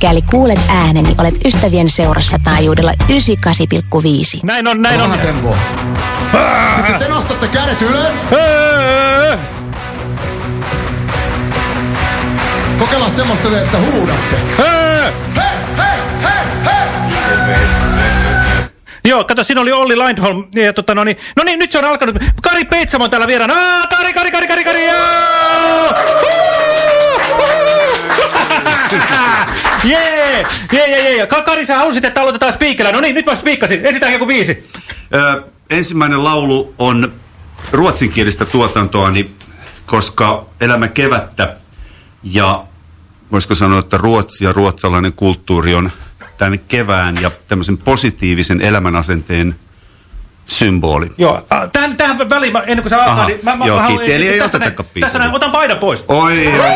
Mikäli kuulet ääneni, olet ystävien seurassa taajuudella 98,5. Näin on, näin on. Tempoa. Sitten te nostatte kädet ylös. Kokeillaan semmoista, että huudatte. Joo, kato, siinä oli Olli Lindholm. Ja, tota, no, niin, no niin, nyt se on alkanut. Kari Peitsamo on täällä vieraana. Aa, Kari, Kari, Kari, Kari, Kari. joo! Jee, jee, jee, jee. Ka- Kari, sä halusit, että aloitetaan spiikellä. No niin, nyt mä spiikkasin. Esitään joku biisi. Ö, ensimmäinen laulu on ruotsinkielistä tuotantoani, koska elämä kevättä ja voisiko sanoa, että ruotsi ja ruotsalainen kulttuuri on tämän kevään ja tämmöisen positiivisen elämänasenteen symboli. Joo, tähän, tähän väliin, mä- ennen kuin sä alkaa, niin mä, mä, joo, mä haluan. Eli ei otetakaan. Tässä näin, otan paidan pois. Oi, oi, oi.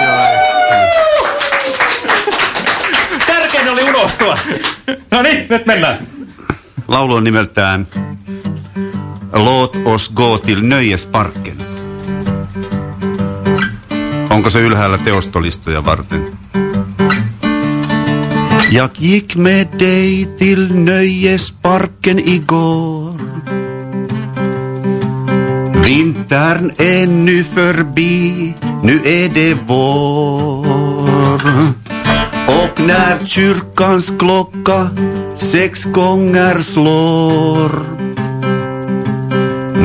Oli unohtua. No niin, nyt mennään. Laulu on nimeltään Låt oss gå till Nöjesparken. Onko se ylhäällä teostolistoja varten? Jag gick med dig till Nöjesparken igår Vintern är nu förbi, nu är det vår Och när kyrkans klocka sex gånger slår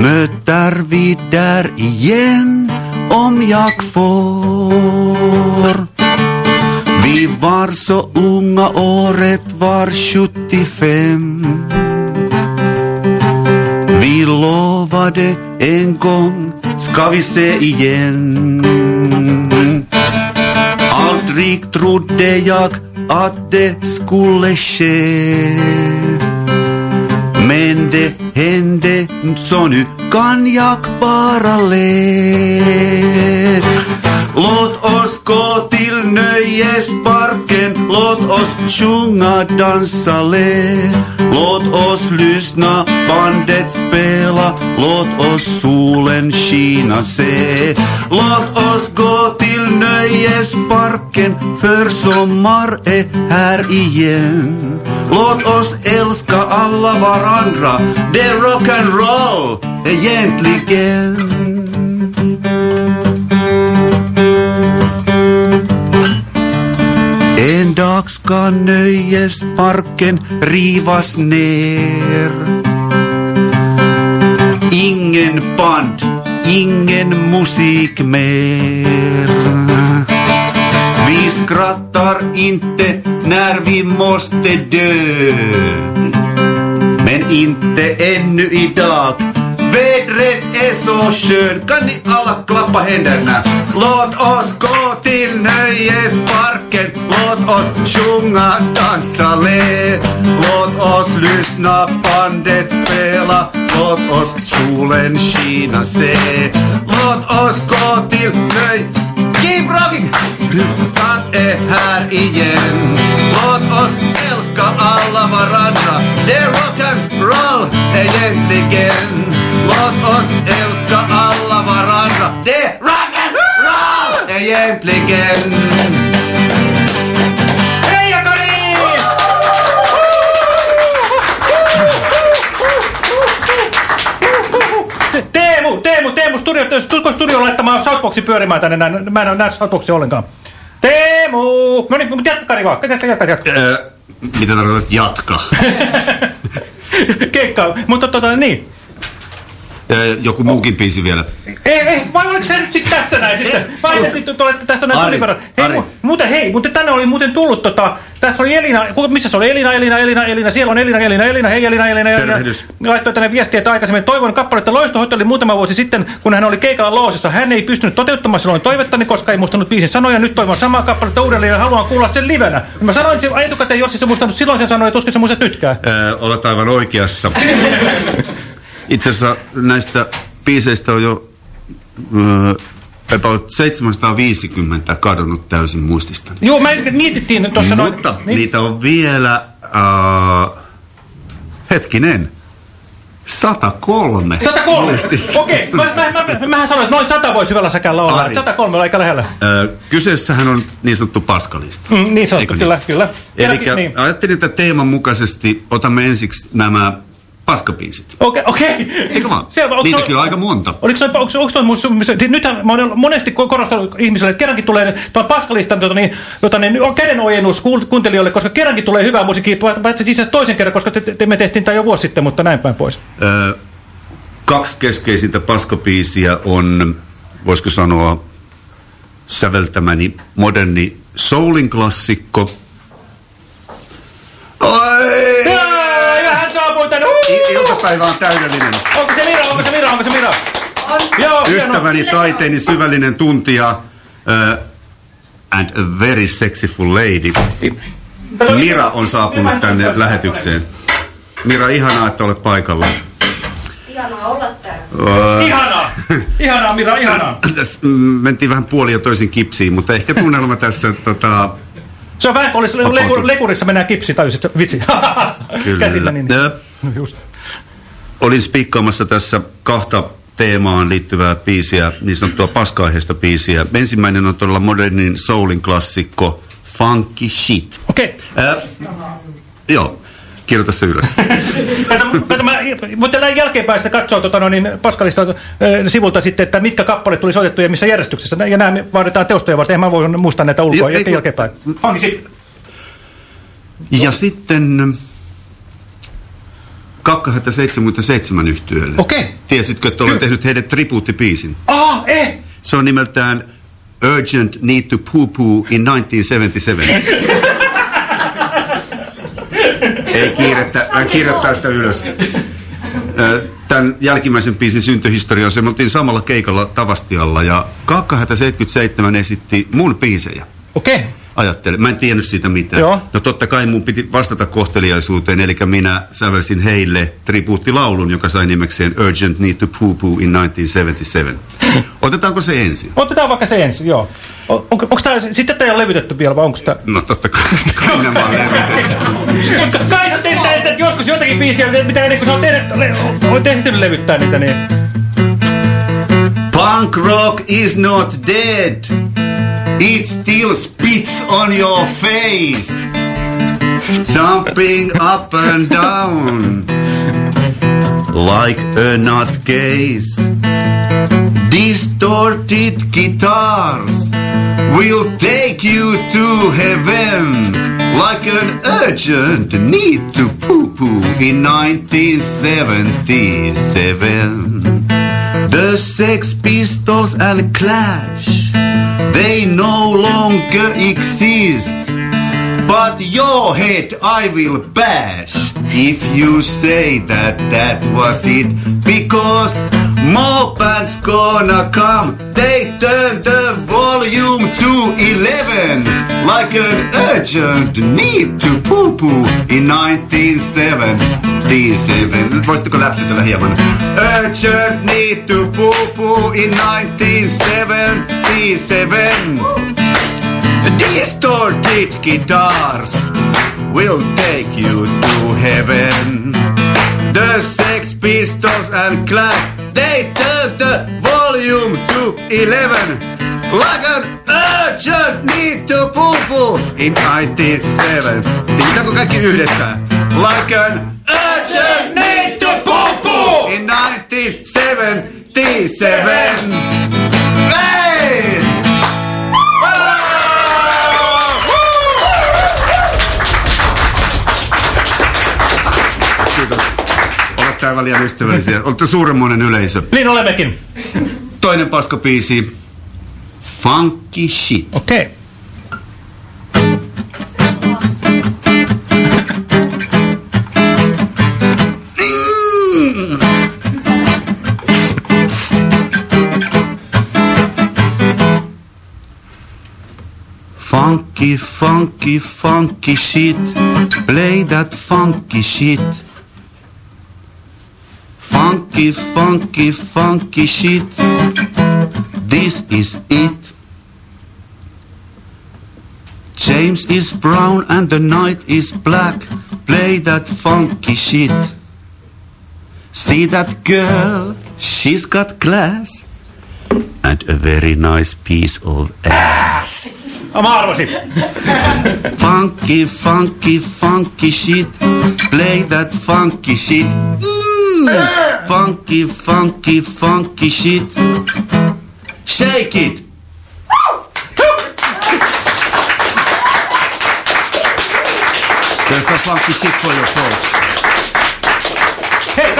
Möter vi där igen om jag får. Vi var så unga, året var 75 Vi lovade en gång ska vi se igen. Aldrig trodde jag att det skulle ske Men det hände så nu kan jag bara le Låt oss gå till nöjesparken Låt oss sjunga, dansa, le Låt oss lyssna, bandet spela Låt oss solen skina, se Låt oss gå till nöjesparken För sommar är här igen. Låt oss älska alla varandra Det är rock'n'roll egentligen. En dag ska nöjesparken rivas ner. Ingen band, ingen musik mer. Vi skrattar inte när vi måste dö. Inte ännu idag. Vädret är så skön Kan ni alla klappa händerna? Låt oss gå till nöjesparken Låt oss sjunga, dansa, le. Låt oss lyssna, bandet spela Låt oss solen skina, se. Låt oss gå till nöj... Keep rocking! Han är här igen. Låt oss älska alla varandra. Det är egentligen Låt oss älska alla varandra Det är rock'n'roll egentligen Hei Kari! Teemu, Teemu, Teemu, studio, tulko studio laittamaan Southboxin pyörimään tänne näin? Mä en näe Southboxia ollenkaan. Teemu! No niin, mutta jatka Kari vaan. Jatka, jatka, jatka. Öö, mitä tarkoitat jatka? Keikka, mutta tota niin. Joku muukin biisi vielä. Ei, ei, vai oliko se nyt sitten tässä näin sitten? Vai että nyt te olette tästä näin verran. Hei, mu, muuten hei, mutta tänne oli muuten tullut tota, tässä oli Elina, missä se oli Elina, Elina, Elina, Elina, siellä on Elina, Elina, Elina, hei Elina, Elina, Elina. Tervehdys. Laittoi tänne viestiä, että aikaisemmin toivon kappaletta Loistohoito oli muutama vuosi sitten, kun hän oli keikalla loosissa. Hän ei pystynyt toteuttamaan silloin toivettani, koska ei muistanut biisin sanoja. Nyt toivon samaa kappaletta uudelleen ja haluan kuulla sen livenä. Mä sanoin sen etukäteen, jos se muistanut silloin sen sanoja, tuskin se muistat nytkään. Öö, olet aivan oikeassa. Itse asiassa näistä biiseistä on jo öö, about 750 kadonnut täysin muistista. Joo, mä mietittiin tuossa noin. Mutta niitä on vielä, äh, hetkinen, 103. 103? Muistis. Okei, mä, mä, mä, mähän sanoin, että noin 100 voisi hyvällä säkällä olla. Ari. että 103 on aika lähellä. Ö, kyseessähän on niin sanottu paskalista. Mm, niin sanottu, Eikö kyllä, kyllä. Eli niin. ajattelin, että teeman mukaisesti otamme ensiksi nämä paskapiisit. Okei, okei. Eikö vaan? Selvä. Onko Niitäkin se- on aika monta. Oliko se, onko, onko toi mun, nythän mä olen monesti ko- korostanut ihmisille, että kerrankin tulee tuon paskalistan tota, niin, tota, niin, on kädenojennus kuuntelijoille, koska kerrankin tulee hyvää musiikkia, paitsi siis toisen kerran, koska te, te, me tehtiin tämä jo vuosi sitten, mutta näin päin pois. Ö, kaksi keskeisintä paskapiisiä on, voisiko sanoa, säveltämäni moderni soulin klassikko. Oi! Jaa, Ja hän saapui tänne. I- Iltapäivä on täydellinen. Onko se Mira, onko se Mira, onko se Mira? Joo, hieno. Ystäväni, taiteeni, syvällinen tuntija uh, and a very sexyful lady. Mira on saapunut tänne lähetykseen. Mira, ihanaa, että olet paikalla. Ihanaa olla täällä. Uh, Ihanaa. Ihanaa, Mira, ihanaa. tässä mm, mentiin vähän puoli ja toisin kipsiin, mutta ehkä tunnelma tässä tota, Se on vähän kuin olisi leku, lekurissa mennään kipsi, tajusit, vitsi. Kyllä. Käsillä niin. Ö, Just. Olin spiikkaamassa tässä kahta teemaan liittyvää biisiä, niin sanottua paska-aiheista biisiä. Ensimmäinen on todella modernin soulin klassikko Funky Shit. Okei. Ää, joo, kirjoita se ylös. Voitte näin jälkeenpäin sitä katsoa tota, no, niin, Paskalista äh, sivulta sitten, että mitkä kappaleet tuli soitettu ja missä järjestyksessä. Ja nämä vaaditaan teostoja varten. En mä voi muistaa näitä ulkoa jälkeenpäin. Funky shit. Ja sitten Kakkahat 77 yhtyölle. Okei. Tiesitkö, että olen tehnyt heille tribuuttipiisin? Ah, eh! Se on nimeltään Urgent Need to Poo Poo in 1977. Ei kiirettä, kirjoittaa sitä ylös. Tämän jälkimmäisen biisin syntyhistoria on se, me oltiin samalla keikalla Tavastialla ja Kakkahätä 77 esitti mun biisejä. Okei. Ajattele, mä en tiennyt siitä mitään. Joo. No totta kai mun piti vastata kohteliaisuuteen, eli minä sävelsin heille tribuuttilaulun, joka sai nimekseen Urgent Need to Poo Poo in 1977. Otetaanko se ensin? Otetaan vaikka se ensin, joo. On, onko, onko tää, sitten tämä ei ole levytetty vielä, vai onko tämä? No totta kai, kai nämä on levytetty. Kai sä teet sitä joskus jotakin biisiä, mitä ennen kuin sä oot tehnyt, tehnyt levyttää niitä, niin... Punk rock is not dead. It still spits on your face. Jumping up and down like a nutcase. Distorted guitars will take you to heaven like an urgent need to poo-poo in 1977. The Sex Pistols and Clash, they no longer exist. But your head I will bash if you say that that was it. Because more bands gonna come. They turn the volume to 11 like an urgent need to poo poo in 1977. Voisitteko läpsytellä hieman? Urgent need to poo poo in 1977. Distorted guitars will take you to heaven. The Sex Pistols and Clash, they turn the volume to 11. Like an urgent need to poo poo in 97. Tiedätkö kaikki yhdessä? Like an urgent need to poo poo in 1977. Hey! Kiitos. Olette aivan liian ystävällisiä. Olette suuremmoinen yleisö. Niin olemmekin. Toinen paskapiisi. Funky shit. Okei. Funky, funky, funky shit. Play that funky shit. Funky, funky, funky shit. This is it. James is brown and the night is black. Play that funky shit. See that girl, she's got class and a very nice piece of ass. Mä arvasin. Funky, funky, funky shit. Play that funky shit. Mm. Funky, funky, funky shit. Shake it. There's a funky shit for your folks.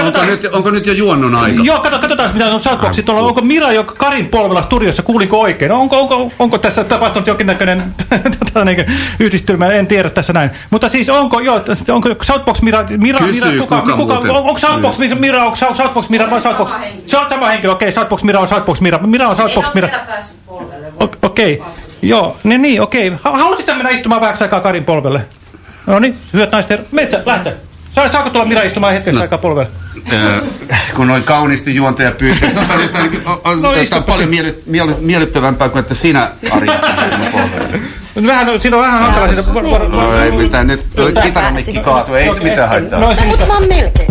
Hei, Onko katsotaan. nyt, onko nyt jo juonnon aika? Joo, kato, katsotaan mitä on Shoutboxi tuolla. Onko Mira jo Karin polvella studiossa? Kuulinko oikein? Onko, onko, onko tässä tapahtunut jonkinnäköinen yhdistelmä? En tiedä tässä näin. Mutta siis onko, joo, onko Shoutbox Mira, Mira, Kysy, Mira kuka muuten. on, onko Shoutbox Mira, Mira, onko Shoutbox Mira vai henkilö. Se on sama henkilö, okei, Shoutbox Mira on Shoutbox Mira. Mira on Shoutbox En Mira. ole vielä päässyt polvelle. Okei, joo, niin, niin okei. Ha- Haluaisitko mennä istumaan vähäksi aikaa Karin polvelle? No niin, hyvät naiset, metsä, lähtee. Saa, saako tulla Mira istumaan hetkeksi No. aikaa polvelle? Ö, kun noin kauniisti juontaja pyytää. Että on, on, on, No, no, on paljon miely, miely, miellyttävämpää kuin että sinä Ari polvelle. Vähän, siinä on vähän hankala siinä. Var, var, No ei mitään, nyt kitaramikki kaatuu, ei se mitään haittaa. No, No, mutta mä oon melkein.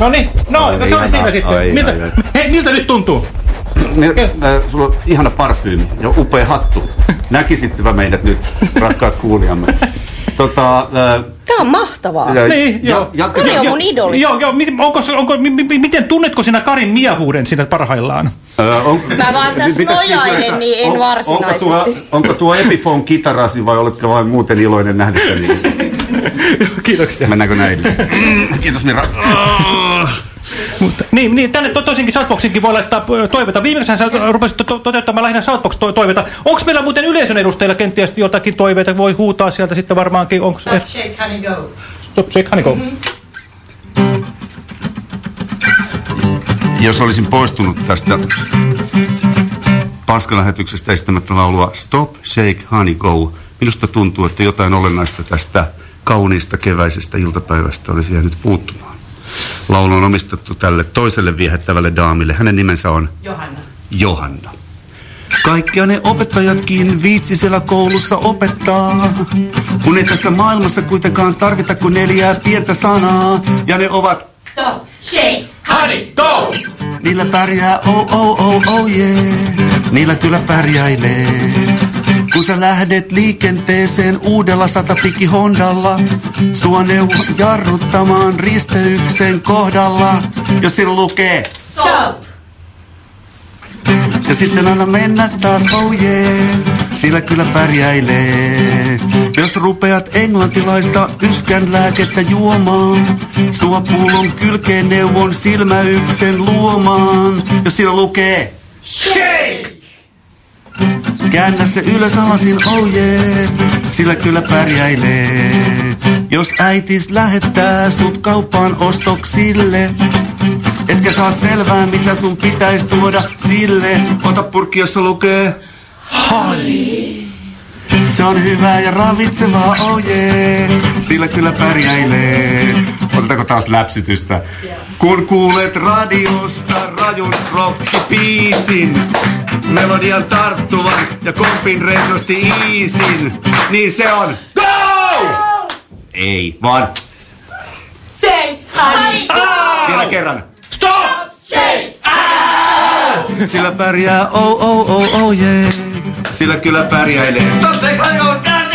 no niin, no, no se oli siinä sitten. Ai, miltä. Hei, miltä nyt tuntuu? Äh, sulla on ihana parfyymi ja upea hattu. Näkisittevä meidät nyt, rakkaat kuulijamme. Tota, äh, Tää on mahtavaa. ja- Niin, ja- joo. jatka- Kari on mun idoli. Joo, joo, onko, onko, mi, mi, miten tunnetko sinä Karin miehuuden siinä parhaillaan? Ö, on, Mä vaan tässä nojailen, niin en on- varsinaisesti. Onko tuo, onko tuo Epiphone kitarasi vai oletko vain muuten iloinen nähdessäni? Kiitoksia. Mennäänkö näin? Mm, Kiitos Mira. Mutta, niin, niin, tänne to, toisinkin Southboxinkin voi laittaa toiveita. Viimeksi sä rupesit to, to, toteuttamaan lähinnä Southbox-toiveita. Onko meillä muuten yleisön edustajilla kenties jotakin toiveita? Voi huutaa sieltä sitten varmaankin. Onko Stop, shake, honey, go. Stop, shake, honey, go. Jos olisin poistunut tästä paskalähetyksestä esittämättä laulua Stop, Shake, Honey, Go, minusta tuntuu, että jotain olennaista tästä kauniista keväisestä iltapäivästä olisi jäänyt puuttumaan. Laulu on omistettu tälle toiselle viehättävälle daamille. Hänen nimensä on Johanna. Johanna. Kaikkia ne opettajatkin viitsisellä koulussa opettaa, kun ei tässä maailmassa kuitenkaan tarvita kuin neljää pientä sanaa. Ja ne ovat Stop, shake, Honey, go! Niillä pärjää, oh oh oh oh yeah. Niillä kyllä pärjäilee. Kun sä lähdet liikenteeseen uudella satapikki Hondalla, sua neuvon jarruttamaan risteyksen kohdalla, jos siinä lukee. stop. Ja sitten anna mennä taas, oh yeah, sillä kyllä pärjäilee. Jos rupeat englantilaista yskän lääkettä juomaan, sua pullon kylkeen neuvon silmäyksen luomaan. Jos siinä lukee, Shake! Käännä se ylös alasin, oh yeah, sillä kyllä pärjäilee. Jos äitis lähettää sut kauppaan ostoksille, etkä saa selvää mitä sun pitäis tuoda sille. Ota purkki, jossa lukee Se on hyvää ja ravitsevaa, oh yeah. Sillä kyllä pärjäilee. Otetaanko taas läpsytystä? Kun kuulet radiosta rajun rockipiisin, melodian tarttuvan ja kompin rennosti iisin, niin se on GO! Ei, vaan Say, honey, vielä kerran. Stop! shake. Sillä pärjää, oh oh oh oh yeah. Sillä kyllä pärjäilee. Stop, se kai on, cha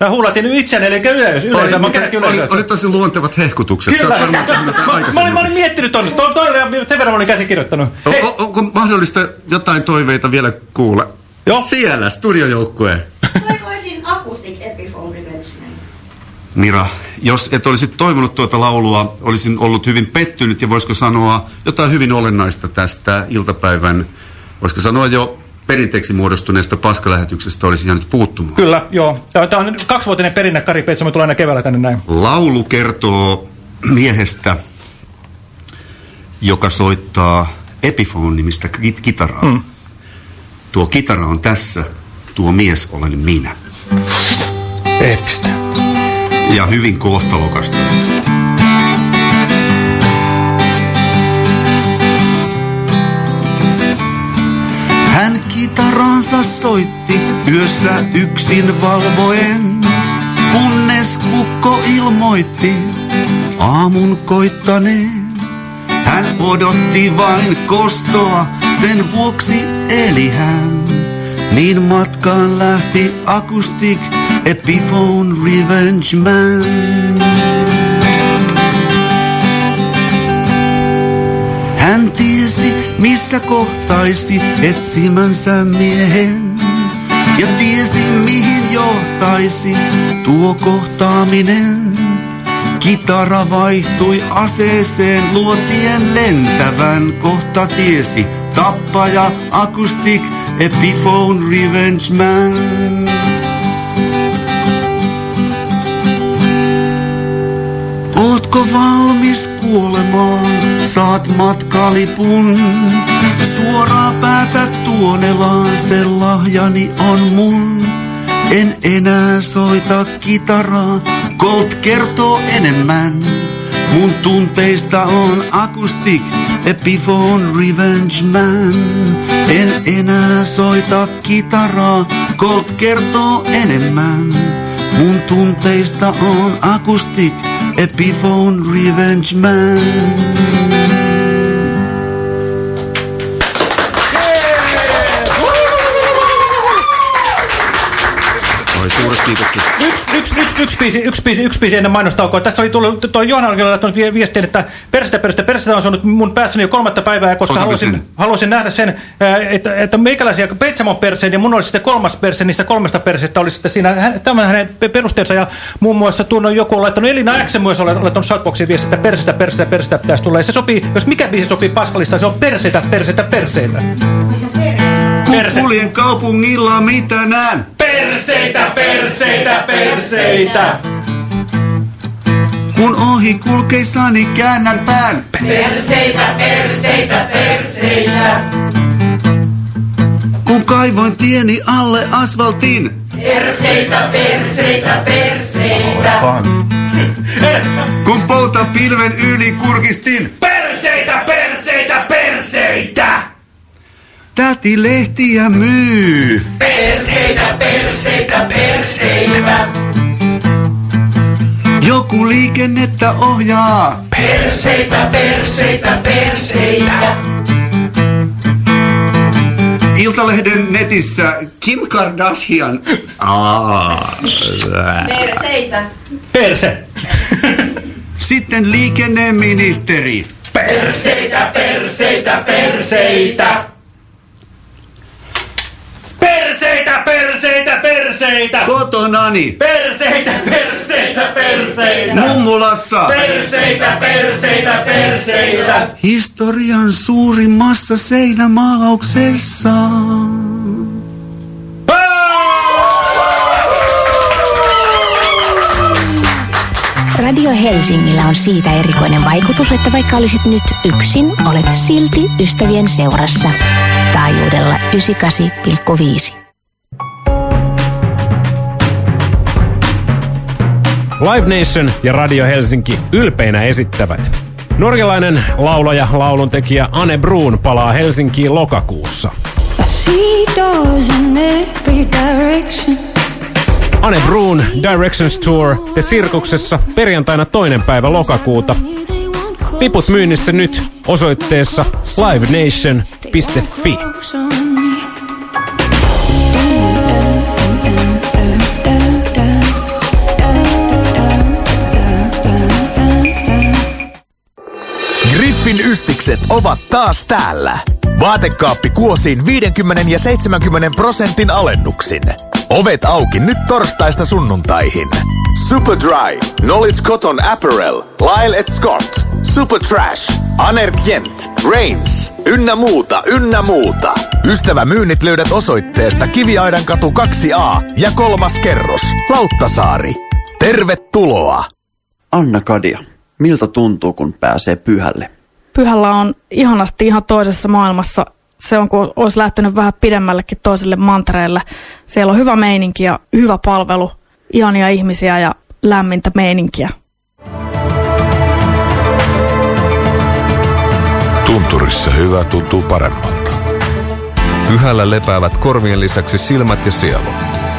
Mä huulatin nyt itseäni, eli yleisö. Yleisö, mä kerrankin oli, oli tosi luontevat hehkutukset. Kyllä. Mä, mä, olin, mä olin miettinyt ton. Toi, toi, oli- sen verran mä olin käsikirjoittanut. Hei, O- o- onko mahdollista jotain toiveita vielä kuulla? Joo. Siellä, studiojoukkue. Toivoisin Acoustic Epiphone Revenge Man. Mira, jos et olisi toivonut tuota laulua, olisin ollut hyvin pettynyt ja voisiko sanoa jotain hyvin olennaista tästä iltapäivän, voisiko sanoa jo perinteeksi muodostuneesta paskalähetyksestä olisi jäänyt puuttumaan. Kyllä, joo. Tämä on kaksivuotinen perinne Kari Peitsa, mä tulen aina keväällä tänne näin. Laulu kertoo miehestä, joka soittaa Epiphone-nimistä kit- kitaraa. Mm. Tuo kitara on tässä, tuo mies olen minä. Eeppistä. Ja hyvin kohtalokasta. Koiraansa soitti yössä yksin valvoen, kunnes kukko ilmoitti aamun koittaneen. Hän odotti vain kostoa, sen vuoksi eli hän. Niin matkaan lähti Acoustic Epiphone Revenge Man. Missä kohtaisi etsimänsä miehen. Ja tiesi, mihin johtaisi tuo kohtaaminen. Kitara vaihtui aseeseen luotien lentävän. Kohta tiesi, tappaja, akustik, epiphone, revenge man. Ootko valmis kuolemaan? Saat matkalipun. Suoraa päätä tuonelaan, se lahjani on mun. En enää soita kitaraa, Colt kertoo enemmän. Mun tunteista on akustik, Epiphone Revenge Man. En enää soita kitaraa, Colt kertoo enemmän. Mun tunteista on akustik, Epiphone Revenge Man. Oi, suuret kiitokset. Yksi, yksi, yksi, yksi, biisi, yksi, biisi, yksi biisi ennen mainostaukoa. Tässä oli tullut, tuo Johanna oli laittanut vie- viestin, että perstä, perstä, perstä on saanut mun päässäni jo kolmatta päivää, koska haluaisin, haluaisin nähdä sen, ää, että, että meikäläisiä Petsamon perseen ja mun olisi sitten kolmas perse, niistä kolmesta perseestä olisi sitten siinä tämän hänen pe- perusteensa ja muun muassa tuon on joku laittanut, Elina X myös on laittanut Shoutboxiin viestin, että persetä, persetä, persetä pitäisi tulla. Ja se sopii, jos mikä biisi sopii Paskalista, se on persetä, persetä, perseitä. Perse. Kuljen kaupungilla, mitä näen? Perseitä, perseitä, perseitä. Kun ohi kulkeissani käännän pään. Perseitä, perseitä, perseitä. Kun kaivoin tieni alle asfaltin. Perseitä, perseitä, perseitä. Kun pouta pilven yli kurkistin. Perseitä, Täti lehtiä myy. Perseitä, perseitä, perseitä. Joku liikennettä ohjaa. Perseitä, perseitä, perseitä. Iltalehden netissä Kim Kardashian. Aa, Perseitä. Perse! Sitten liikenneministeri. Perseitä, perseitä, perseitä! Perseitä, perseitä, perseitä! Kotonani. Perseitä, perseitä, perseitä! Mummulassa. Perseitä, perseitä, perseitä! Historian suurimmassa seinämaalauksessa. Radio Helsingillä on siitä erikoinen vaikutus, että vaikka olisit nyt yksin, olet silti ystävien seurassa. Taajuudella 98,5. Live Nation ja Radio Helsinki ylpeinä esittävät. Norjalainen laulaja, lauluntekijä Anne Bruun palaa Helsinkiin lokakuussa. Anne Bruun Directions Tour The Sirkuksessa perjantaina toinen päivä lokakuuta. Liput myynnissä nyt osoitteessa livenation.fi. Grippin ystikset ovat taas täällä. Vaatekaappi kuosiin 50 ja 70 prosentin alennuksin. Ovet auki nyt torstaista sunnuntaihin. Superdry, Knowledge Cotton Apparel, Lyle et Scott, Super Trash, Anerkient, Reigns, ynnä muuta, ynnä muuta. Ystävä myynnit löydät osoitteesta Kiviaidan katu 2A ja kolmas kerros, Lauttasaari. Tervetuloa! Anna Kadia, miltä tuntuu, kun pääsee pyhälle? Pyhällä on ihanasti ihan toisessa maailmassa. Se on, kun olisi lähtenyt vähän pidemmällekin toiselle mantereelle. Siellä on hyvä meininki ja hyvä palvelu, ihania ihmisiä ja lämmintä meininkiä. Tunturissa hyvä tuntuu paremmalta. Pyhällä lepäävät korvien lisäksi silmät ja sielu.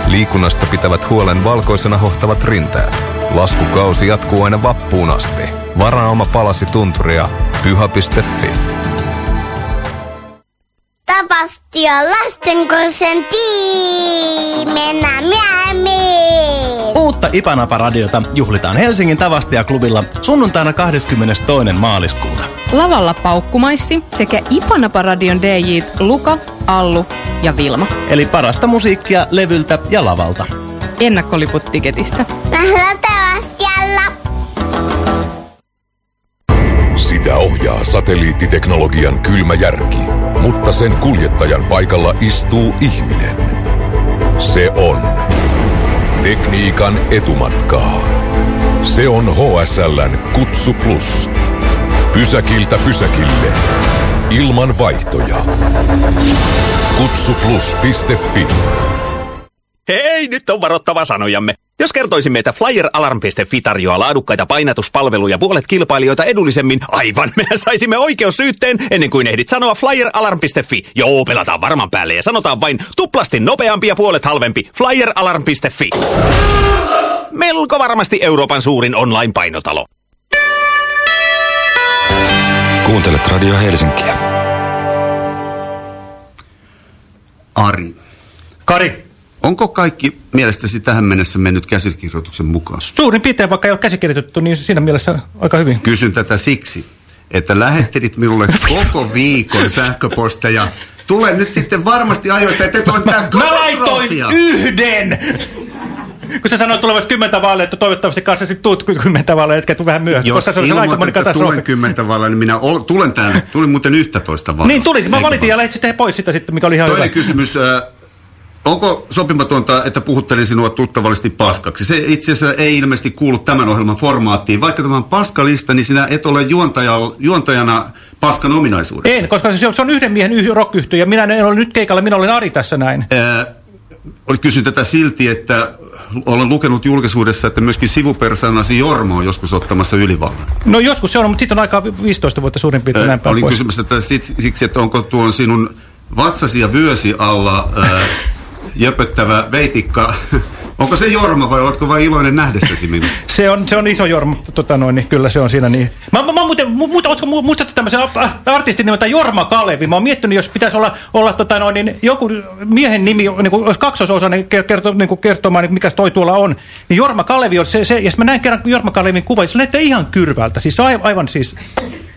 Liikunnasta pitävät huolen valkoisena hohtavat rinteet. Laskukausi jatkuu aina vappuun asti. Varaa oma palasi tunturia pyha.fi. Tapasti on lastenkursen tiimi. Mennään myöhemmin. Uutta Ipanapa-radiota juhlitaan Helsingin Tavastia-klubilla sunnuntaina 22. maaliskuuta. Lavalla paukkumaissi sekä Ipanapa-radion DJt Luka, Allu ja Vilma. Eli parasta musiikkia levyltä ja lavalta. Ennakkoliput tiketistä. Nähdään Sitä ohjaa satelliittiteknologian kylmä järki, mutta sen kuljettajan paikalla istuu ihminen. Se on tekniikan etumatkaa. Se on HSLn Kutsu Plus. Pysäkiltä pysäkille. Ilman vaihtoja. Kutsuplus.fi Hei, nyt on varoittava sanojamme. Jos kertoisimme, että FlyerAlarm.fi tarjoaa laadukkaita painatuspalveluja puolet kilpailijoita edullisemmin, aivan, mehän saisimme oikeussyytteen ennen kuin ehdit sanoa FlyerAlarm.fi. Joo, pelataan varman päälle ja sanotaan vain tuplasti nopeampi ja puolet halvempi. FlyerAlarm.fi. Melko varmasti Euroopan suurin online-painotalo. Kuuntelet Radio Helsinkiä. Ari. Kari. Onko kaikki mielestäsi tähän mennessä mennyt käsikirjoituksen mukaan? Suurin piirtein, vaikka ei ole käsikirjoitettu, niin siinä mielessä aika hyvin. Kysyn tätä siksi, että lähettelit minulle koko viikon sähköposteja. Tulen nyt sitten varmasti ajoissa, että et ole mitään Mä laitoin yhden! Kun sä sanoit tulevassa kymmentä vaaleja, että toivottavasti kanssa sit tuut kymmentä vaaleja, etkä tuu vähän myöhässä. Jos koska se on ilmoitat, että katastrofi. tulen kymmentä vailla, niin minä ol, tulen tänne. Tulin muuten 11 vailla. Niin tuli, mä valitin ja lähdit sitten pois sitä sitten, mikä oli ihan Toinen hyvä. kysymys. Äh, onko sopimatonta, että puhuttelin sinua tuttavallisesti paskaksi? Se itse asiassa ei ilmeisesti kuulu tämän ohjelman formaattiin. Vaikka tämä on paskalista, niin sinä et ole juontaja, juontajana paskan ominaisuudessa. En, koska se on, se on yhden miehen yh, rock ja minä en ole nyt keikalla, minä olen Ari tässä näin. Oli kysyn tätä silti, että olen lukenut julkisuudessa, että myöskin sivupersoonasi Jormo on joskus ottamassa ylivallan. No joskus se on, mutta sitten on aikaa 15 vuotta suurin piirtein näin päin olin pois. kysymässä tätä siksi, että onko tuon sinun vatsasi ja vyösi alla äh, jöpöttävä veitikka, onko se Jorma vai oletko vain iloinen nähdessäsi minun? Se on, se on iso Jorma, tota noin, niin kyllä se on siinä niin. Mä, mä, mä muuten, mu, ootko, mu- muistatko tämmöisen äh, artistin nimeltä Jorma Kalevi? Mä oon miettinyt, jos pitäisi olla, olla tota noin, niin joku miehen nimi, niin kuin, olisi kaksososainen kertoo, niin kuin kertomaan, niin mikä toi tuolla on. Niin Jorma Kalevi on se, se ja mä näin kerran Jorma Kalevin kuva, se näyttää ihan kyrvältä. Siis aivan, aivan siis...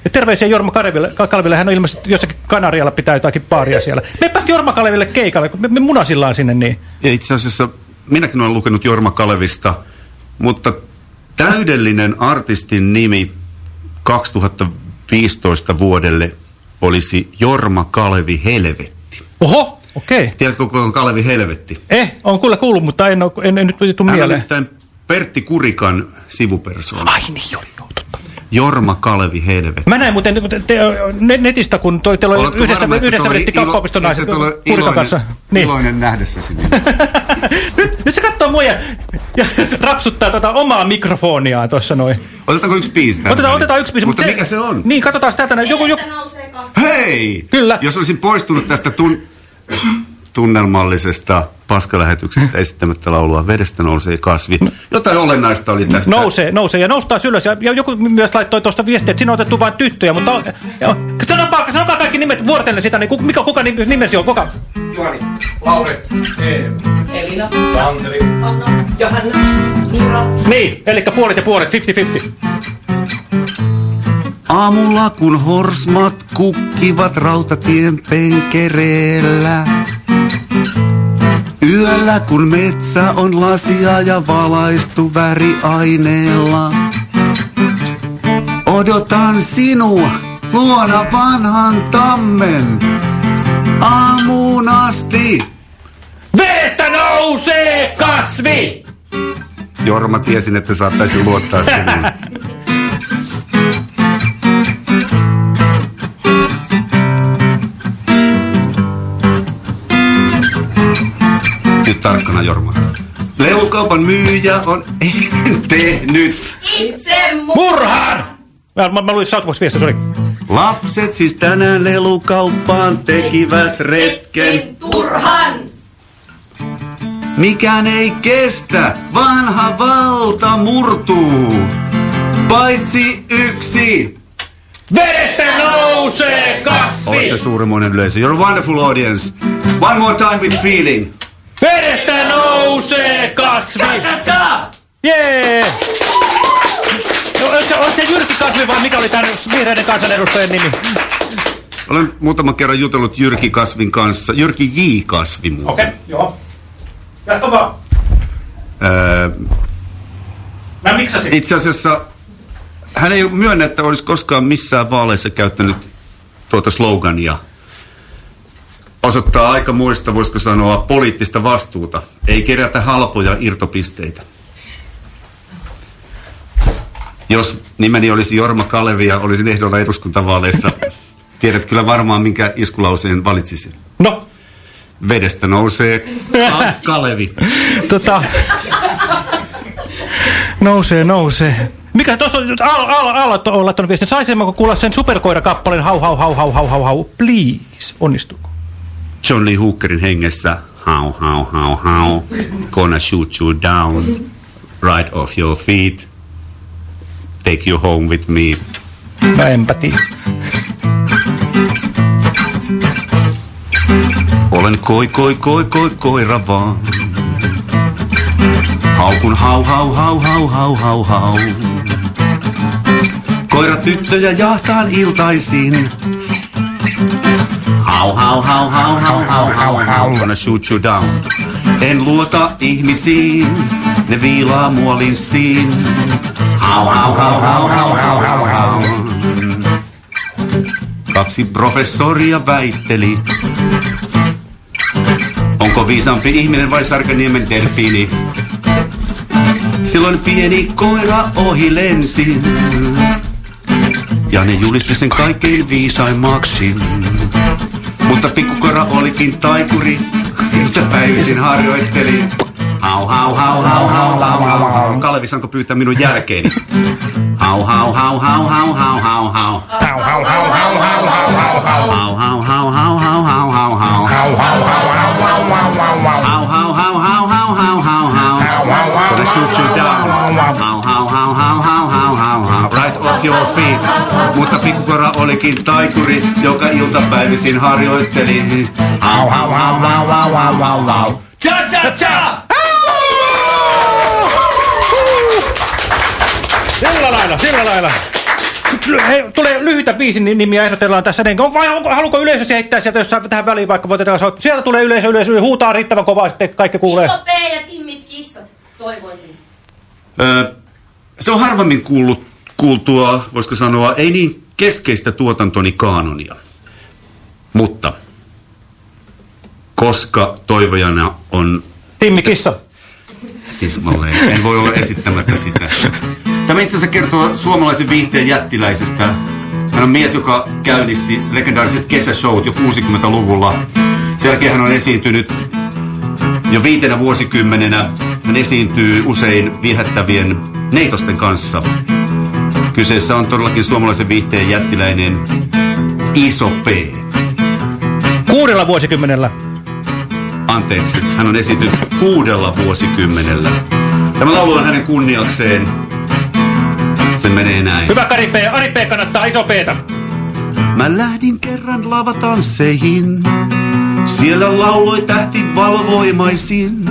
Ja terveisiä Jorma Kaleville, Kaleville, hän on ilmeisesti jossakin Kanarialla pitää jotakin baaria siellä. Me päästiin Jorma Kaleville keikalle, kun me, me munasillaan sinne niin. Ja itse asiassa minäkin olen lukenut Jorma Kalevista, mutta täydellinen artistin nimi 2015 vuodelle olisi Jorma Kalevi Helvetti. Oho, okei. Okay. Tiedätkö, kuka on Kalevi Helvetti? Eh, on kyllä kuullut, mutta en, ole, en, en nyt tule Hän on mieleen. Pertti Kurikan sivupersoona. Ai niin joo, totta. Jorma Kalevi Helvetti. Mä näin muuten te, ne, netistä, kun toi, teillä oli Oletko yhdessä, varma, yhdessä vedettiin kauppaopiston naiset Kurikan iloinen- kanssa. Niin. Iloinen nähdessäsi minua. nyt, nyt se katsoo mua ja, ja rapsuttaa tota omaa mikrofoniaan tuossa noin. Otetaanko yksi biisi tähän Otetaan, väliin? otetaan yksi biisi. Mutta mikä se on? Niin, katsotaan täältä. näin. Joku, joku, Hei! Kyllä. Jos olisin poistunut tästä tun tunnelmallisesta paskalähetyksestä esittämättä laulua Vedestä nousee kasvi. Jotain olennaista oli tästä. Nousee, nousee ja noustaa ylös. Ja, ja joku myös laittoi tuosta viestiä, että siinä on otettu vain tyttöjä, mutta... Ja, sanokaa, sanokaa kaikki nimet vuorotellen sitä, niin mikä, kuka nim- nimesi on? Kuka? Juhani, Lauri, Eero, Elina, Santeri. Anna, Johanna, Mira. Niin, eli puolet ja puolet, 50-50. Aamulla kun horsmat kukkivat rautatien penkereellä. Yöllä kun metsä on lasia ja valaistu väriaineella. Odotan sinua luona vanhan tammen. Aamuun asti. Veestä nousee kasvi! Jorma tiesin, että saattaisi luottaa sinuun. tarkkana Jorma. Leukaupan myyjä on tehnyt. Itse Murhan! Mä, mä, mä luin Southwest viestiä, sori. Lapset siis tänään lelukauppaan tekivät retken. Turhan! Mikään ei kestä, vanha valta murtuu. Paitsi yksi. Vedestä nousee kasvi! Olette suurimoinen yleisö. You're a wonderful audience. One more time with feeling. Vedestä nousee kasvi! Jee! No, on, se, on se Jyrki Kasvi vai mikä oli tämän vihreiden kansanedustajan nimi? Olen muutaman kerran jutellut Jyrki Kasvin kanssa. Jyrki J. Kasvi muuten. Okei, okay, joo. Jatka vaan. Öö, Mä miksasin. itse asiassa hän ei myönnä, että olisi koskaan missään vaaleissa käyttänyt tuota slogania. Osoittaa aika muista, voisiko sanoa, poliittista vastuuta. Ei kerätä halpoja irtopisteitä. Jos nimeni olisi Jorma Kalevi ja olisin ehdolla eduskuntavaaleissa, tiedät kyllä varmaan, minkä iskulauseen valitsisin. No? Vedestä nousee Ka- Kalevi. Tota... Nousee, nousee. Mikä tuossa on, Aalla, Aalla, Aalla on laittanut viestin. Saisimmeko kuulla sen superkoirakappaleen hau, hau, hau, hau, hau, hau, hau, please. Onnistuuko? John Lee Hookerin hengessä. How, how, how, how. Gonna shoot you down. Right off your feet. Take you home with me. Mä tiedä. Olen koi, koi, koi, koi, koira vaan. Haukun hau, hau, hau, hau, hau, hau, hau. Koira tyttöjä jahtaan iltaisin. Hau, hau, hau, hau, hau, hau, hau, hau. Gonna shoot you down. En luota ihmisiin, ne viilaa linssiin. Hau, hau, hau, hau, hau, hau, hau, hau. Kaksi professoria väitteli, Onko viisaampi ihminen vai Sarkaniemen delfiini? Silloin pieni koira ohi lensi. Ja ne julisti sen kaikkein viisaimmaksi. Mutta pikkukoira olikin taikuri, iltapäivisin harjoitteli. Hau, hau, hau, hau, hau, hau, hau, hau. Kalevi, saanko pyytää minun jälkeeni? Hau, hau, hau, hau, hau, hau, hau, hau. Hau, hau, hau, hau, hau, hau, hau, hau. Hau, hau, hau, hau, hau, hau, hau, hau. Hau, hau, hau, hau, hau, hau, hau, hau. How, how, how, how, how, how, how, how. Gonna shoot you down. How, how, how, feet. Mutta pikkukora olikin taikuri, joka iltapäivisin harjoitteli. How, how, how, how, how, how, how, how. Cha, cha, cha! Sillä lailla, sillä lailla. Hei, tulee lyhyitä biisin ni- nimiä ehdotellaan tässä. Niin, on, vai onko, haluatko yleisö heittää sieltä jossain tähän väliin, vaikka voitetaan soittaa? Sieltä tulee yleisö, yleisö, huutaa riittävän kovaa, sitten kaikki kuulee. Iso P ja timmit kissat, toivoisin. Ö, se on harvemmin kuullut, kuultua, voisiko sanoa, ei niin keskeistä tuotantoni kaanonia. Mutta koska toivojana on Timmi Kissa. Tismalleen. En voi olla esittämättä sitä. Tämä itse asiassa kertoo suomalaisen viihteen jättiläisestä. Hän on mies, joka käynnisti legendaariset kesäshowt jo 60-luvulla. Sen jälkeen hän on esiintynyt jo viitenä vuosikymmenenä. Hän esiintyy usein viehättävien neitosten kanssa. Kyseessä on todellakin suomalaisen viihteen jättiläinen Iso P. Kuudella vuosikymmenellä. Anteeksi, hän on esiintynyt kuudella vuosikymmenellä. Tämä laulu on hänen kunniakseen. Se menee näin. Hyvä Kari P. Ari P. kannattaa iso P:tä. Mä lähdin kerran lavatansseihin. Siellä lauloi tähti valvoimaisin.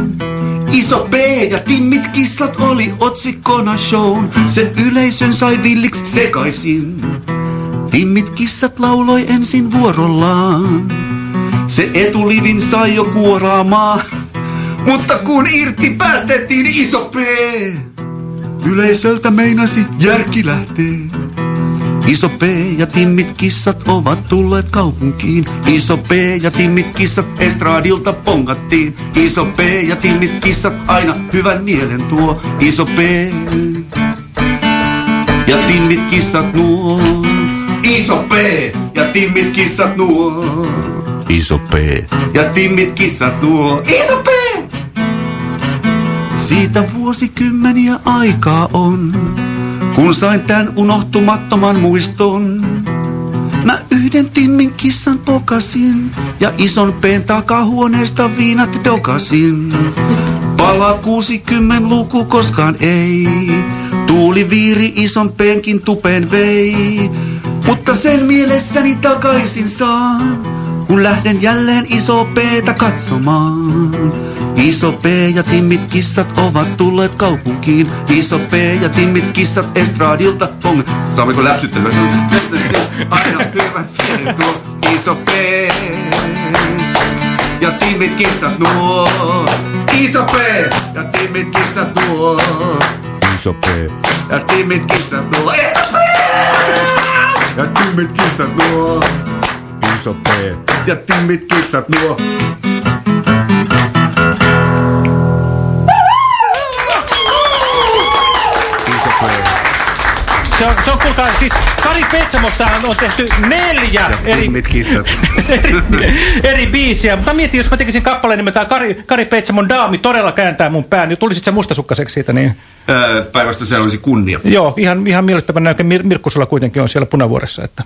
Iso P ja timmit kissat oli otsikkona shown. Se yleisön sai villiksi sekaisin. Timmit kissat lauloi ensin vuorollaan. Se etulivin sai jo kuoraamaan. Mutta kun irti päästettiin iso P, yleisöltä meinasi järki lähtee. Iso P ja timmit kissat ovat tulleet kaupunkiin. Iso P ja timmit kissat estradilta pongattiin. Iso P ja timmit kissat aina hyvän mielen tuo. Iso P ja timmit kissat nuo. Iso P ja timmit kissat nuo. Iso P ja timmit kissat nuo. Iso P! Siitä vuosikymmeniä aikaa on, Kun sain tän unohtumattoman muiston, mä yhden timmin kissan pokasin ja ison peen takahuoneesta viinat dokasin. Pala 60 luku koskaan ei, tuuli viiri ison penkin tupeen vei. Mutta sen mielessäni takaisin saan, kun lähden jälleen iso peetä katsomaan. Iso P ja timmit kissat ovat tulleet kaupunkiin. Iso P ja timmit kissat estradilta pong. Saammeko läpsyttelyä? Aina hyvä pieni tuo iso P. Ja timmit kissat nuo. Iso P ja timmit kissat nuo. Iso P ja timmit kissat nuo. Iso P ja timmit kissat nuo. Iso P ja timmit kissat nuo. Se on, se on kuulkaa, siis Kari Petsamostahan on tehty neljä eri, eri, eri biisiä. Mutta mietin, jos mä tekisin kappaleen nimeltään Kari, Kari Petsamon daami todella kääntää mun pään, niin tulisit se mustasukkaseksi siitä, niin... Öö, Päivästä se olisi kunnia. Joo, ihan, ihan miellyttävän näköinen. Mir Mirkku sulla kuitenkin on siellä punavuoressa, että...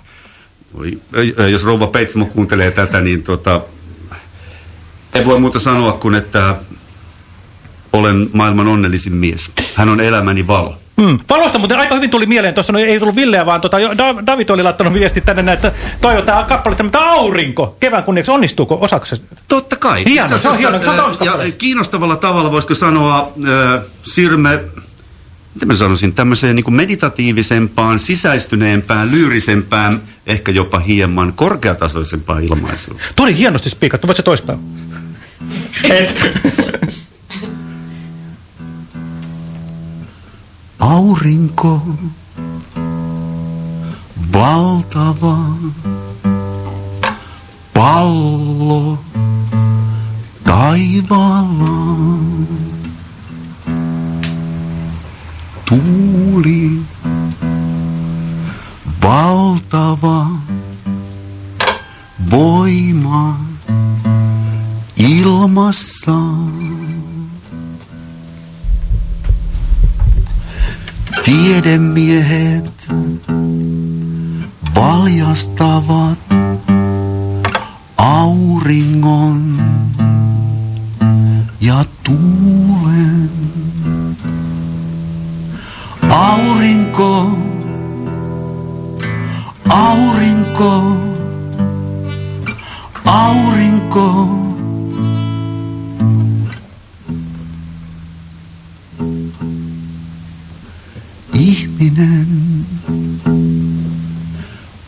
Oi, ei, ei, jos rouva Peitsamo kuuntelee tätä, niin tota, en voi muuta sanoa kuin, että olen maailman onnellisin mies. Hän on elämäni valo. Hmm. Valosta muuten aika hyvin tuli mieleen, tuossa no, ei tullut Villeä, vaan tota, Da- David oli laittanut viesti tänne, näin, että toivotaan kappale tämä aurinko. Kevään kunniaksi onnistuuko osaksi se? Totta kai. Hieno, se on Itse hieno. Se on ja kiinnostavalla tavalla voisiko sanoa, äh, Sirme, miten mä sanoisin, tämmöiseen niin meditatiivisempaan, sisäistyneempään, lyyrisempään, ehkä jopa hieman korkeatasoisempaan ilmaisuun. Tuo oli hienosti spiikattu, voit se toistaa? Et. Aurinko, valtava pallo taivaalla. Tuuli, valtava voima ilmassa. Tiedemiehet valjastavat auringon ja tuulen. Aurinko, aurinko, aurinko. Ihminen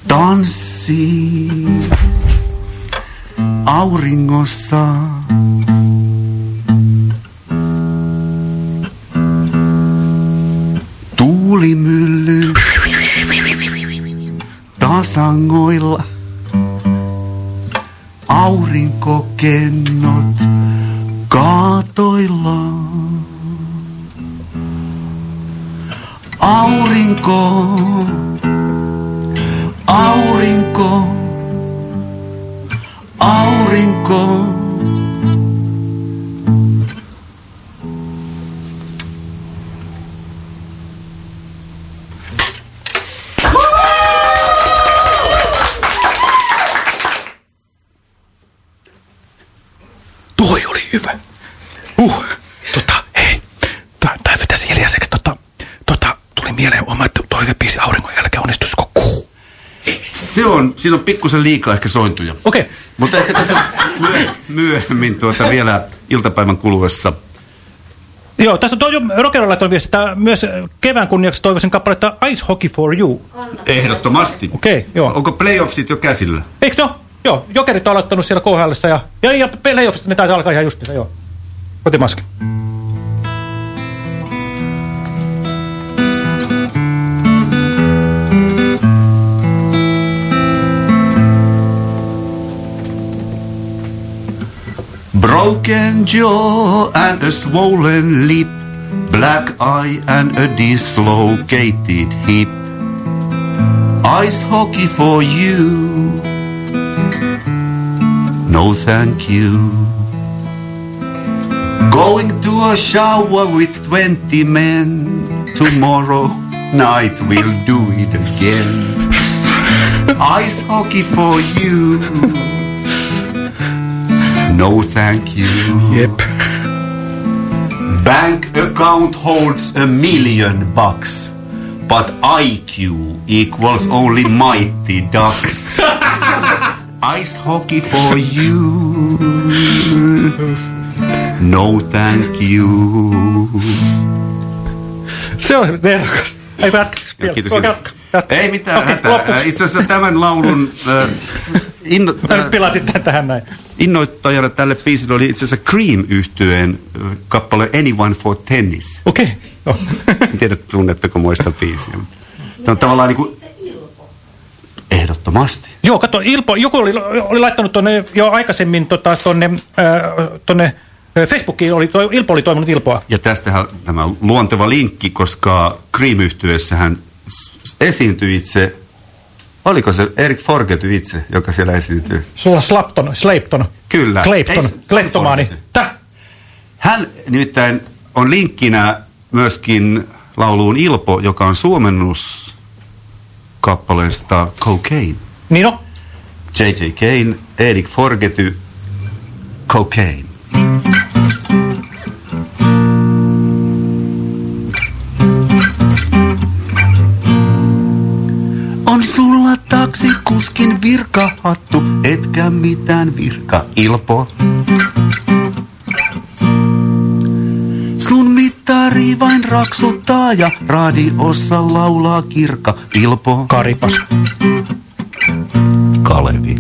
tanssii auringossa. Tuulimylly tasangoilla. Aurinkokennot kaatoilla. Aurinko, aurinko, aurinko. Siinä on pikkusen liikaa ehkä sointuja. Okei. Okay. Mutta ehkä tässä myö, myöhemmin tuota vielä iltapäivän kuluessa. Joo, tässä on tuo Rokero laittanut viesti, että myös kevään kunniaksi toivoisin kappaletta Ice Hockey for You. Ehdottomasti. Okei, okay, joo. Onko playoffsit jo käsillä? Eikö no? Joo, Jokerit on aloittanut siellä KHL ja, ja, ja playoffista ne taitaa alkaa ihan justiinsa, joo. Kotimaski. Broken jaw and a swollen lip, black eye and a dislocated hip. Ice hockey for you. No thank you. Going to a shower with 20 men tomorrow. night we'll do it again. Ice hockey for you. No thank you. Yep. Bank account holds a million bucks, but IQ equals only mighty ducks. Ice hockey for you. No thank you. Se on nerokas. Ei. Ja, kiitos, kiitos. Ei mitään Okei, hätää. loppuksi. Itse asiassa tämän laulun äh, inno, Mä nyt pilasin tän tähän näin. innoittajana tälle biisille oli itse asiassa cream yhtyeen kappale Anyone for Tennis. Okei. Okay. En tiedä, tunnetteko muista biisiä. Tämä on tavallaan niin kuin... Ehdottomasti. Joo, kato, Ilpo, joku oli, oli laittanut tonne jo aikaisemmin tota, tonne, äh, tonne äh, Facebookiin, oli, toi, Ilpo oli toiminut Ilpoa. Ja tästähän tämä luonteva linkki, koska cream esiintyi itse... Oliko se Erik Forgety itse, joka siellä esiintyi? Sulla on Slapton, Sleipton, Kyllä. Oli Kleptomaani. Hän nimittäin on linkkinä myöskin lauluun Ilpo, joka on suomennus kappaleesta Cocaine. Niin. J.J. Kane, Erik Forgety, Cocaine. Sulla taksikuskin virkahattu, etkä mitään virka ilpo. Sun mittari vain raksuttaa ja radiossa laulaa kirkka Ilpo. Karipas. Kalevi.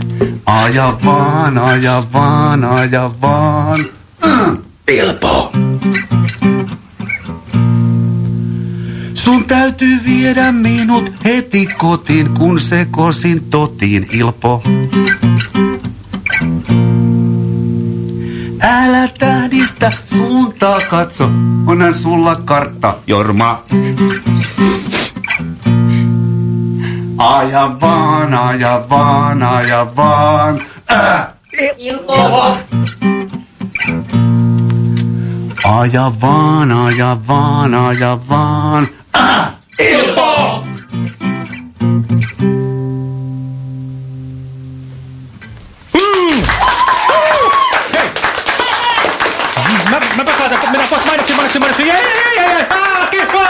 Aja vaan, aja vaan, aja vaan. Mm, Ilpo. Sun täytyy viedä minut heti kotiin, kun sekosin totiin, Ilpo. Älä tähdistä suuntaa katso, onhan sulla kartta, Jorma. Aja vaan, aja vaan, aja vaan. Äh! Ilpo. Aja vaan, aja vaan, aja vaan. Ah, kiva.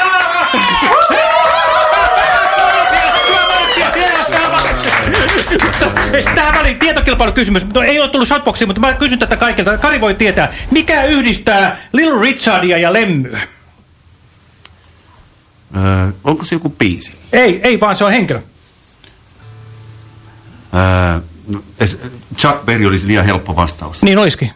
Tähän väliin tietokilpailukysymys, mutta ei ole tullut shotboxiin, mutta mä kysyn tätä kaikilta. Kari voi tietää, mikä yhdistää Little Richardia ja Lemmyä? Öö, onko se joku biisi? Ei, ei vaan se on henkilö. Öö, no, Chuck Berry olisi liian helppo vastaus. Niin olisikin.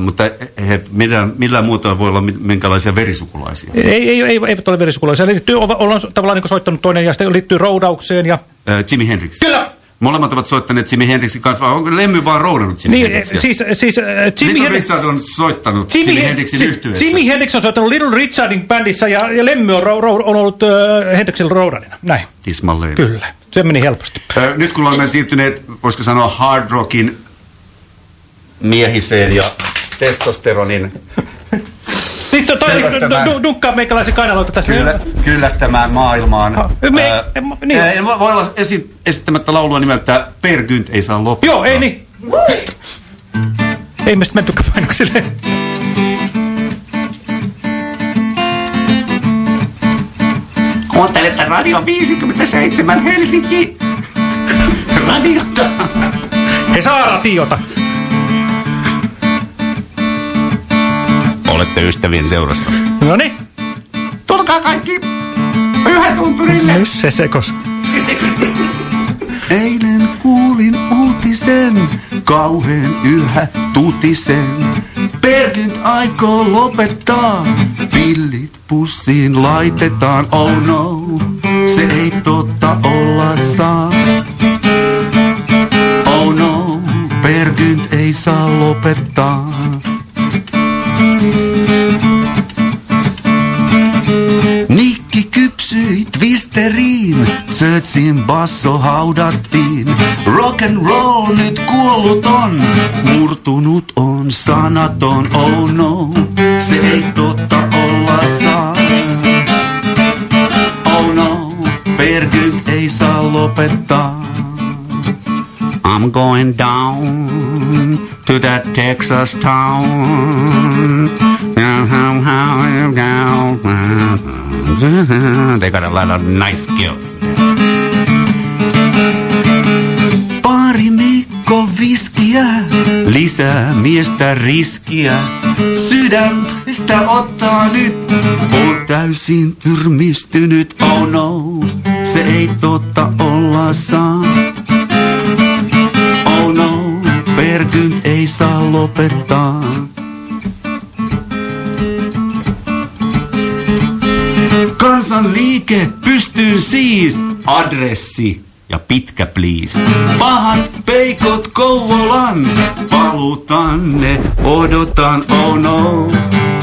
Mutta he millään, millään muuta voi olla mi- minkälaisia verisukulaisia. Ei, ei, ei, eivät ole verisukulaisia. Liittyy, ollaan tavallaan niin soittanut toinen ja sitten liittyy roudaukseen. Ja... Jimi Hendrix. Kyllä! Molemmat ovat soittaneet Jimi Hendrixin kanssa, vai onko Lemmy vaan roudannut Jimi Niin, Hendrixia? siis, siis äh, Jimi Little Hendrix... Richard on soittanut Jimi, Jimi Hendrixin si- yhtyeessä. Jimi Hendrix on soittanut Little Richardin bändissä ja, ja Lemmy on, rou, rou, on ollut äh, Hendrixin roudanina. Näin. Tismalleen. Kyllä. Se meni helposti. Öö, nyt kun olemme siirtyneet, voisiko sanoa hard rockin miehiseen ja testosteronin Niin, toi, Selvästämään. du- dunkkaa meikäläisen kainaloita tässä. kyllä, kyllästämään maailmaan. me- Öö, niin. öö, en voi voi olla esi- esittämättä laulua nimeltä Per Gynt ei saa loppua. Joo, ei niin. Ei me sitten mentykään painoksille. Kuuntelette Radio 57 Helsinki. Radiota. He saa ratiota. Olette ystävien seurassa. No niin. Tulkaa kaikki Pyhätunturille. Nyt se sekos. Eilen kuulin uutisen, kauheen yhä tutisen. Perkynt aikoo lopettaa, pillit pussiin laitetaan, oh no, se ei totta olla saa. Oh no, Perkynt ei saa lopettaa. Twisteriin, Churchin basso haudattiin. Rock and roll nyt kuollut on, murtunut on sanaton, oh no, se ei totta olla saa. saa lopettaa. I'm going down to that Texas town. They got a lot of nice skills. Lisää miestä riskiä. Sydämestä ottaa nyt, on täysin tyrmistynyt. Oh no, se ei totta olla saa. Oh no, perkyn ei saa lopettaa. Kansanliike pystyy siis adressi ja pitkä please. Pahat peikot Kouvolan, palutanne, odotan, oh no,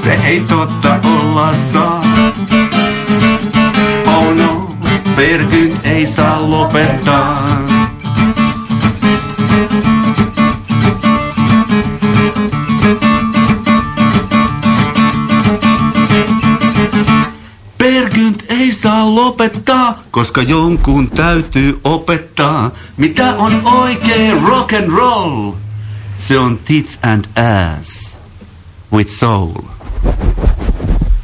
se ei totta olla saa. Oh no, perkyn ei saa lopettaa. Lopettaa, koska jonkun täytyy opettaa, mitä on oikein rock and roll. Se on tits and ass with soul.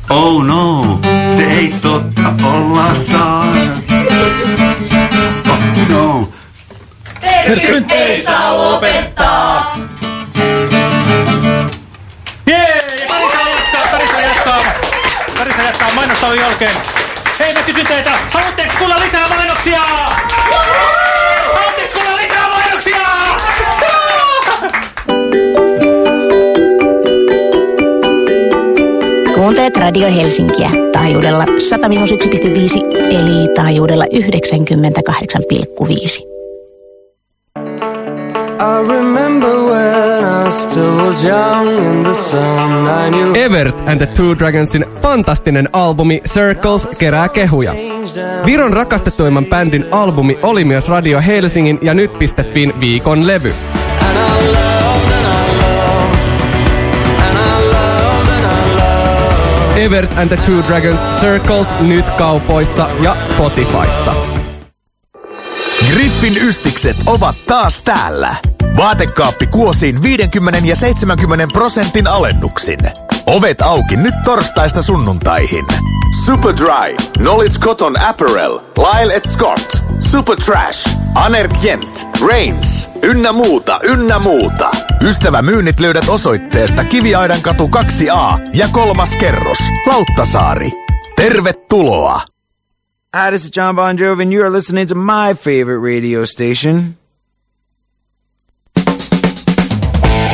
Oh no, se ei totta olla saa. Oh no. Perkynt ei saa lopettaa. Jee! Karisa jatkaa, Karisa jatkaa. Karisa jatkaa mainostauon jälkeen. Hei, mä kysyn teitä, haluatteko kuulla lisää mainoksia? Haluatteko kuulla lisää mainoksia? Kuuntelet Radio Helsinkiä taajuudella 101,5 eli taajuudella 98,5. Evert and the Two Dragonsin fantastinen albumi Circles kerää kehuja. Viron rakastetuimman bändin albumi oli myös Radio Helsingin ja nyt.fin viikon levy. Evert and the Two Dragons Circles nyt kaupoissa ja Spotifyssa. Griffin ystikset ovat taas täällä. Vaatekaappi kuosiin 50 ja 70 prosentin alennuksin. Ovet auki nyt torstaista sunnuntaihin. Superdry, Knowledge Cotton Apparel, Lyle Scott, Super Trash, Anerkient, Reigns, ynnä muuta, ynnä muuta. Ystävämyynnit löydät osoitteesta Kiviaidan katu 2A ja kolmas kerros, Lauttasaari. Tervetuloa! Hi, this is John Bon Jovi, and you're listening to my favorite radio station.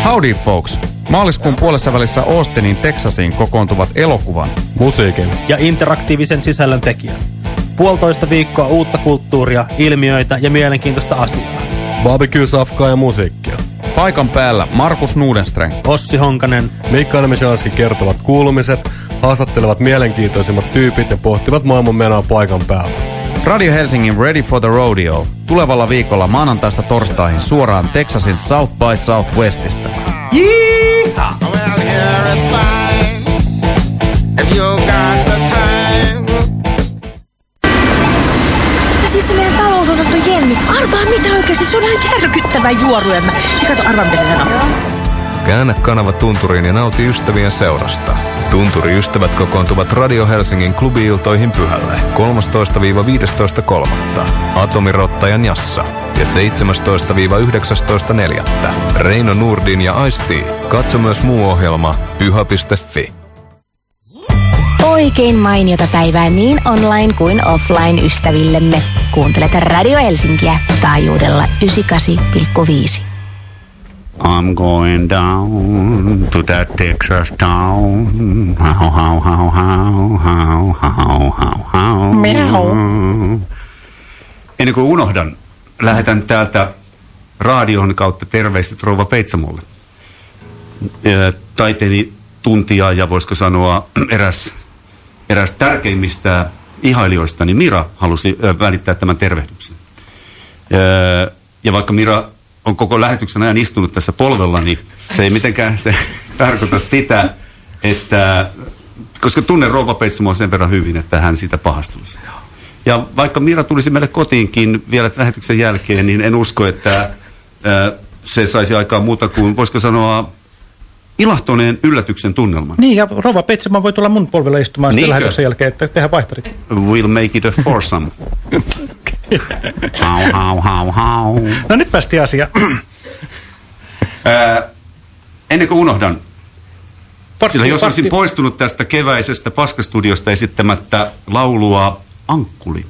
Howdy folks! Maaliskuun puolessa välissä Austinin, Texasiin kokoontuvat elokuvan, musiikin ja interaktiivisen sisällön tekijät. Puolitoista viikkoa uutta kulttuuria, ilmiöitä ja mielenkiintoista asiaa. barbecue, safkaa ja musiikkia. Paikan päällä Markus Nudenstreng, Ossi Honkanen, Mikael Michalski kertovat kuulumiset, haastattelevat mielenkiintoisimmat tyypit ja pohtivat maailman menoa paikan päällä. Radio Helsingin Ready for the Rodeo tulevalla viikolla maanantaista torstaihin suoraan Texasin South by Southwestista. Yeehaw! Well, here it's fine. If you got the time. Ja siis se meidän talousosaston Jenni, arvaa mitä oikeasti, se on ihan järkyttävä juoruelma. Ja kato, arvaa mitä se sanoo. Käännä kanava Tunturiin ja nauti ystävien seurasta. Tunturi-ystävät kokoontuvat Radio Helsingin klubi-iltoihin pyhälle 13-15.3. Atomirottajan Jassa ja 17-19.4. Reino Nurdin ja Ice Katso myös muu ohjelma pyha.fi. Oikein mainiota päivää niin online kuin offline ystävillemme. Kuuntelet Radio Helsinkiä taajuudella 98,5. I'm going down to that Texas town. How, how, how, how, how, how, how, how. Miau. Ennen kuin unohdan, lähetän täältä radion kautta terveiset rouva Peitsamolle. Taiteeni tuntija ja voisiko sanoa eräs, eräs tärkeimmistä ihailijoista, niin Mira halusi välittää tämän tervehdyksen. Ja vaikka Mira on koko lähetyksen ajan istunut tässä polvella, niin se ei mitenkään se tarkoita sitä, että koska tunnen rouva Peitsamoa sen verran hyvin, että hän siitä pahastuisi. Ja vaikka Mira tulisi meille kotiinkin vielä lähetyksen jälkeen, niin en usko, että ää, se saisi aikaan muuta kuin, voisiko sanoa, ilahtuneen yllätyksen tunnelman. Niin, ja Rova Petsimä voi tulla mun polvelle istumaan sitten lähetyksen jälkeen, että tehdään vaihtarit. We'll make it a foursome. hau, hau, hau, hau. No nyt päästiin asiaan. Ennen kuin unohdan, Parkki- sillä jos olisin parkki- poistunut tästä keväisestä paskastudiosta esittämättä laulua Ankkuli,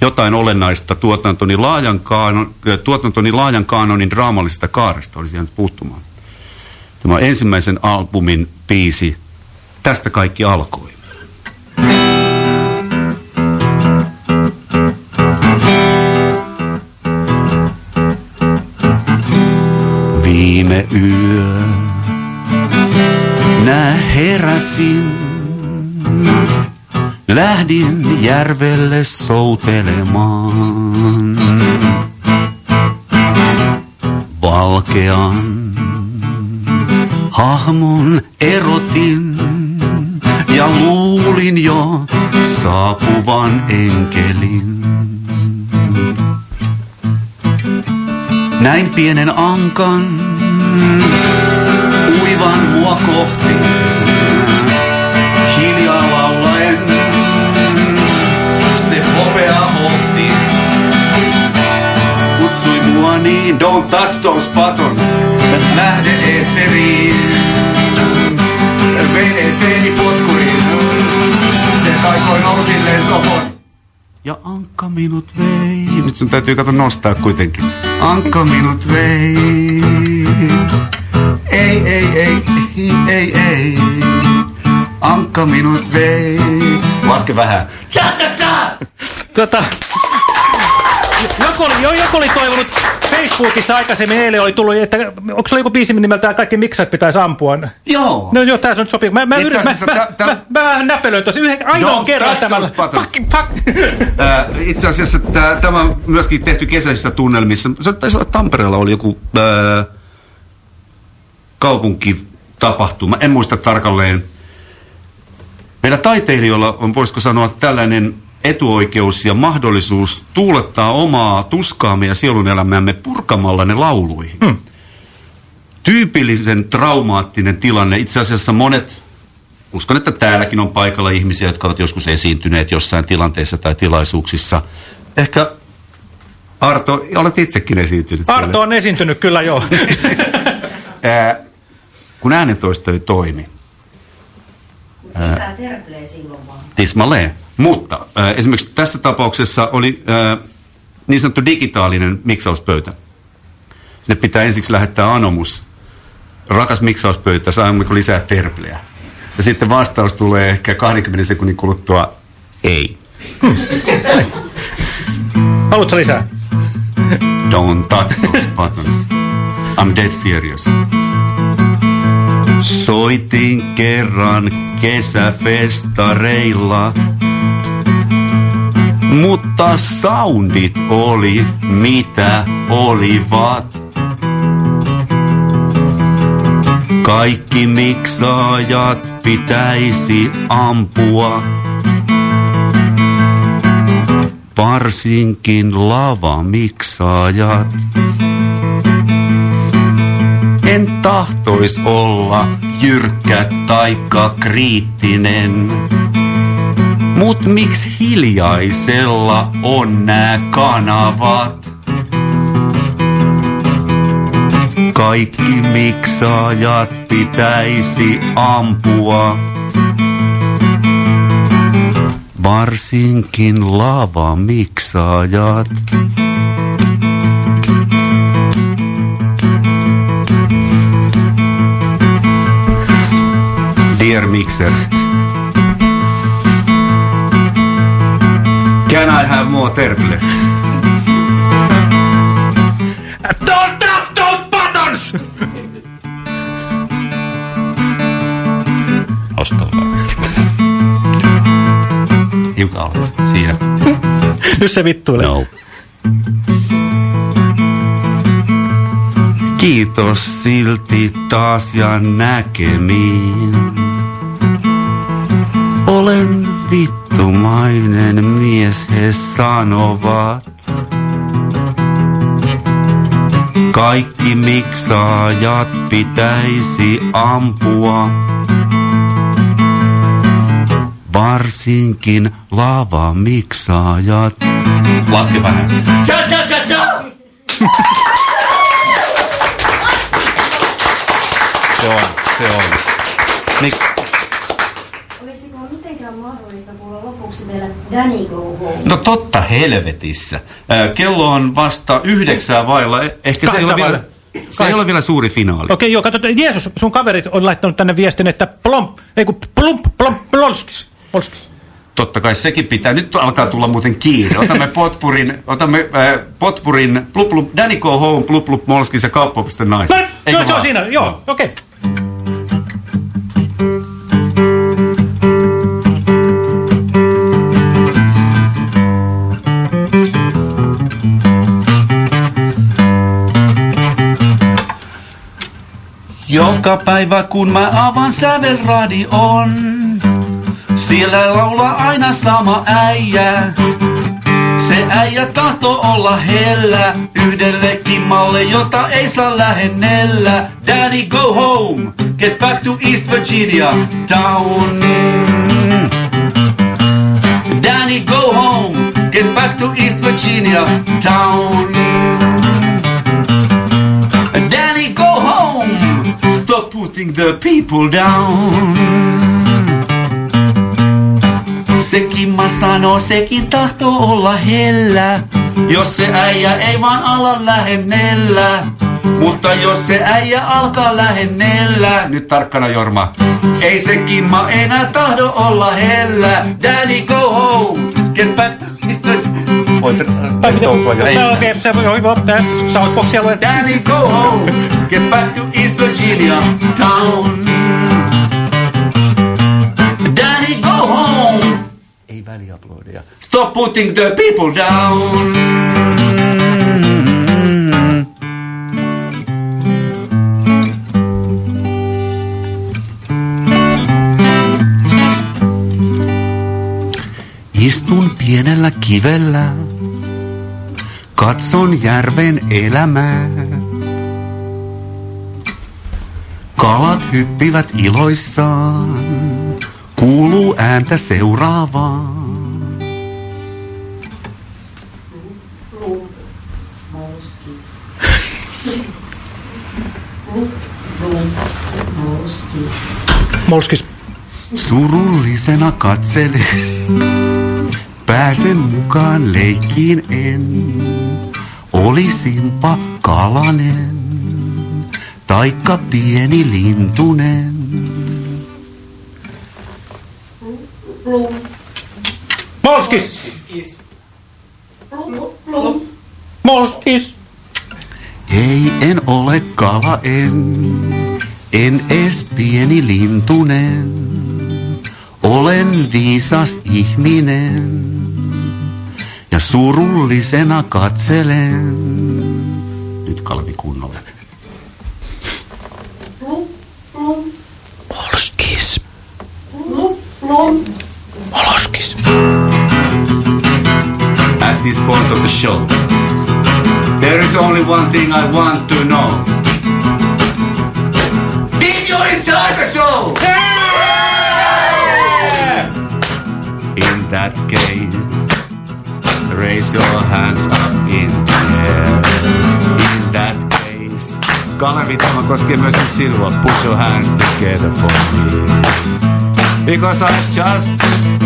jotain olennaista tuotantoni laajan, kaanon, tuotantoni laajan kaanonin draamallisesta kaaresta olisi jäänyt puuttumaan. Tämä ensimmäisen albumin biisi. Tästä kaikki alkoi. Viime yö nä heräsin. Lähdin järvelle soutelemaan. Valkean hahmon erotin ja luulin jo saapuvan enkelin. Näin pienen ankan uivan mua kohti. Hiljaa laulaen se hopea hohti. Kutsui mua niin, don't touch those buttons. Lähde eetteriin. Veneseeni potkuriin. Se taikoi nousin lentopon. Ja Ankka minut vei. Nyt sun täytyy kato nostaa kuitenkin. Ankka minut vei. Ei, ei, ei, ei, ei. Ankka minut vei. Laske vähän. Cha, cha, cha! Tota, joku, oli, jo, joku oli toivonut Facebookissa aikaisemmin, eilen oli tullut, että onko se joku biisi nimeltään kaikki miksat pitäisi ampua? Joo. No joo, tää on nyt sopii. Mä, mä, Itse yrit, mä, mä, mä, mä, vähän näpelöin tuossa yhden ainoan Don't kerran tämän. fuck. Ää, itse asiassa tämä on myöskin tehty kesäisissä tunnelmissa. Se taisi olla Tampereella oli joku ää, kaupunkitapahtuma. En muista tarkalleen. Meillä taiteilijoilla on, voisiko sanoa, tällainen etuoikeus ja mahdollisuus tuulettaa omaa tuskaamme ja sielun elämäämme purkamalla ne lauluihin. Hmm. Tyypillisen traumaattinen tilanne. Itse asiassa monet, uskon, että täälläkin on paikalla ihmisiä, jotka ovat joskus esiintyneet jossain tilanteessa tai tilaisuuksissa. Ehkä Arto, olet itsekin esiintynyt siellä. Arto on esiintynyt kyllä joo. Ää, kun äänentoisto ei toimi. Lisää tervelee silloin vaan. Tismalleen. Mutta äh, esimerkiksi tässä tapauksessa oli äh, niin sanottu digitaalinen miksauspöytä. Sinne pitää ensiksi lähettää anomus. Rakas miksauspöytä, saammeko lisää terpleä? Ja sitten vastaus tulee ehkä 20 sekunnin kuluttua, ei. Haluatko lisää? Don't touch those buttons. I'm dead serious. Soitin kerran kesäfestareilla, mutta soundit oli mitä olivat. Kaikki miksaajat pitäisi ampua. Varsinkin lavamiksaajat. En tahtois olla jyrkkä taikka kriittinen. Mut miksi hiljaisella on nää kanavat? Kaikki miksaajat pitäisi ampua. Varsinkin lavamiksaajat. Dear Mixer. Can I have more terple? Don't touch those buttons! Ostalla. Hiukan alas. Siinä. Nyt se vittuilee. No. Kiitos silti taas ja näkemiin. Olen vittumainen mies, he sanovat. Kaikki miksaajat pitäisi ampua. Varsinkin lavamiksaajat. Laske vähän. Cha cha cha cha! Se on, se on. Niin, Olisiko mitenkään mahdollista kuulla lopuksi vielä Danny Go Home? no totta helvetissä. Kello on vasta yhdeksää vailla. Eh- Ehkä se ei, ole vielä, se ei ole vielä suuri finaali. Okei, joo, katso, Jeesus, sun kaverit on laittanut tänne viestin, että plomp, ei kun plump, plomp, plolskis, polskis. Totta kai sekin pitää. Nyt alkaa tulla muuten kiire. Otamme potpurin, otamme äh, potpurin, plup, plup, Danny Go Home, plup, plup, molskis ja kauppaopisten No, naiset. joo, se on siinä, joo, okei. Joka päivä kun mä avaan sävelradion, siellä laulaa aina sama äijä. Se äijä tahto olla hellä yhdellekin malle, jota ei saa lähennellä. Daddy go home, get back to East Virginia town. Danny go home, get back to East Virginia town. Putting the people down. Sekin mä sano, sekin tahto olla hellä. Jos se äijä ei vaan ala lähennellä. Mutta jos se äijä alkaa lähennellä, nyt tarkkana Jorma, ei se kimma enää tahdo olla hellä. Daddy go home, get back. Mistä Voit rentoutua ja ei. Okei, se on hyvä, tää Southbox-alue. Danny go home, get back to East Virginia town. Danny go home. Ei väliaplodeja. Stop putting the people down. Istun pienellä kivellä, katson järven elämää. Kalat hyppivät iloissaan, kuuluu ääntä seuraavaa. Molskis. Surullisena katselin, pääsen mukaan leikkiin en. Olisinpa kalanen, taikka pieni lintunen. Molskis. Molskis. Ei, en ole kala, en, en edes pieni lintunen. Olen viisas ihminen surullisena katselen. Nyt Kalvi kunnolla. Plum, plum. Molskis. Plum, plum. Molskis. At this point of the show, there is only one thing I want to know. Did you enjoy the show? In that case, raise your hands up in the air. In that case, Kalevi, tämä koskee myös sinua. Put your hands together for me. Because I just,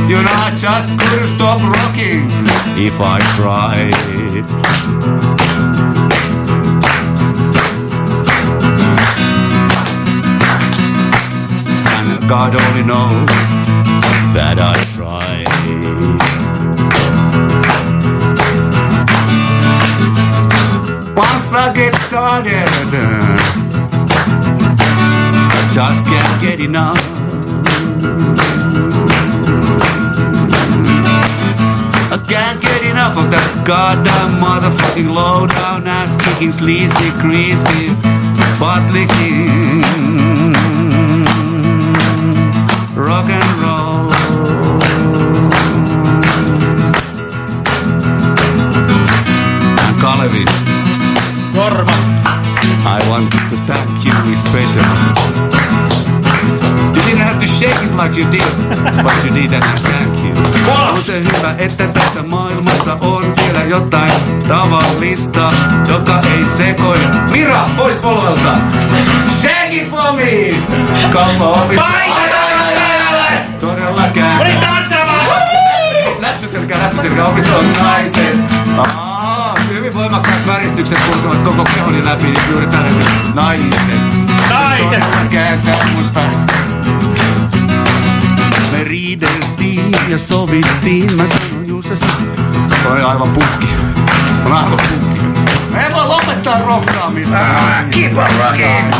you know, I just couldn't stop rocking if I tried. And God only knows that I tried. I get started. Just can't get enough. I can't get enough of that goddamn motherfucking low down ass kicking, sleazy, greasy, butt licking. Rock and roll. And Kolovich. Jorma. I want to thank you especially. You didn't have to shake it like you did, but you did and I thank you. On se hyvä, että tässä maailmassa on vielä jotain tavallista, joka ei sekoile. Mira, pois polvelta! Shake it for me! Kauppa opisto. Todella käännä. Läpsytelkää, läpsytelkää, opiston naiset. Hyvin voimakkaat väristykset kulkevat koko kehoni läpi, niin juuri tälle naiset. Naiset! Kääntää mut päin. Me riideltiin ja sovittiin, mä sanoin Juuse, Toi on aivan pukki. On aivan pukki. Me ei voi lopettaa rokkaamista. Keep on rocking!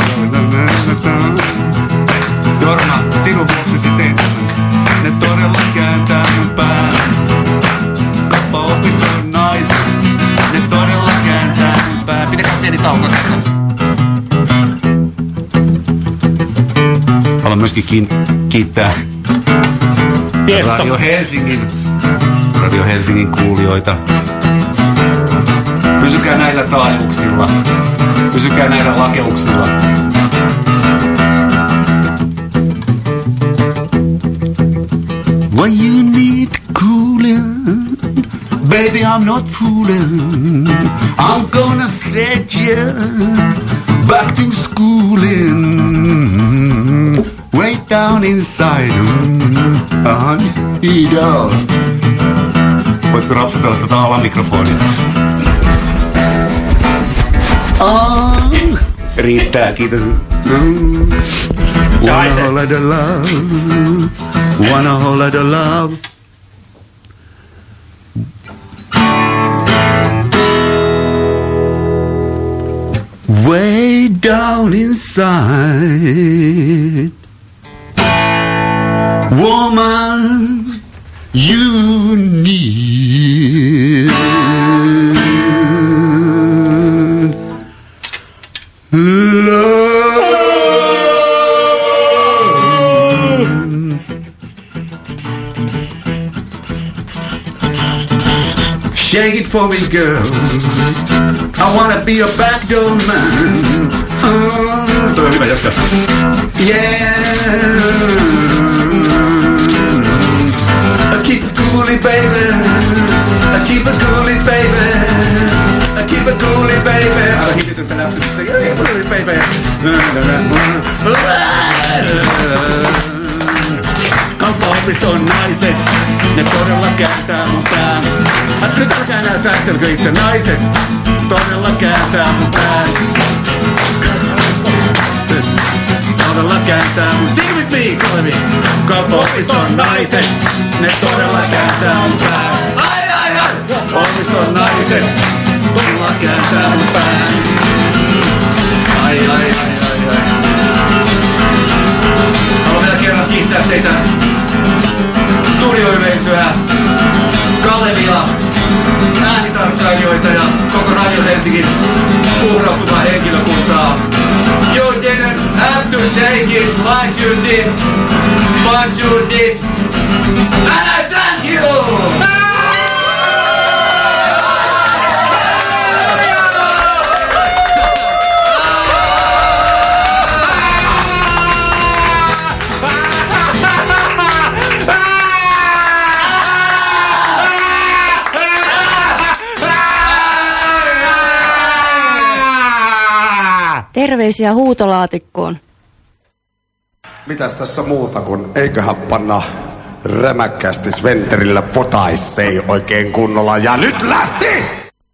Jorma, sinun vuoksesi tämän. Ne todella kääntää mun pään. Kauppaopiston naiset. Ne todella kääntää pään. Pitäkää pieni tauko tässä. Haluan myöskin kiin- kiittää Tiesto. Radio Helsingin, Radio Helsingin kuulijoita. Pysykää näillä taajuuksilla. Pysykää näillä lakeuksilla. When you need baby, I'm not fooling. I'm gonna set you back to schooling. Way down inside. Uh, yeah. Voitko rapsutella tätä alamikrofonia? Oh, riittää, kiitos. Mm. Wanna hold of the love, wanna hold of the love. Down inside, woman, you need Shake it for me, girl. I wanna be a backdoor man. Oh, toi on hyvä. Yeah. I keep it coolie, baby. I keep it coolie, baby. I keep it coolie, baby. Hikity tänään. Yeah, coolie, baby. Kauppaopiston naiset, ne todella kääntää mun pään. Älä Nyt älkää enää säästelkö itse naiset, todella kääntää mun pään. Todella kääntää mun me, Kalevi. Kauppaopiston naiset, ne todella kääntää mun pään. Ai ai ai! Opiston naiset, todella kääntää mun pään. Ai ai ai ai ai. Haluan vielä kerran kiittää teitä studioyleisöä, Kalevia, äänitarkkailijoita ja koko Radio Helsingin uhrautuvaa henkilökuntaa. Didn't have to take it like you did, but you did. And I thank you! Terveisiä huutolaatikkoon. Mitäs tässä muuta kuin eiköhän panna rämäkkästi Sventerillä potaissei oikein kunnolla. Ja nyt lähti!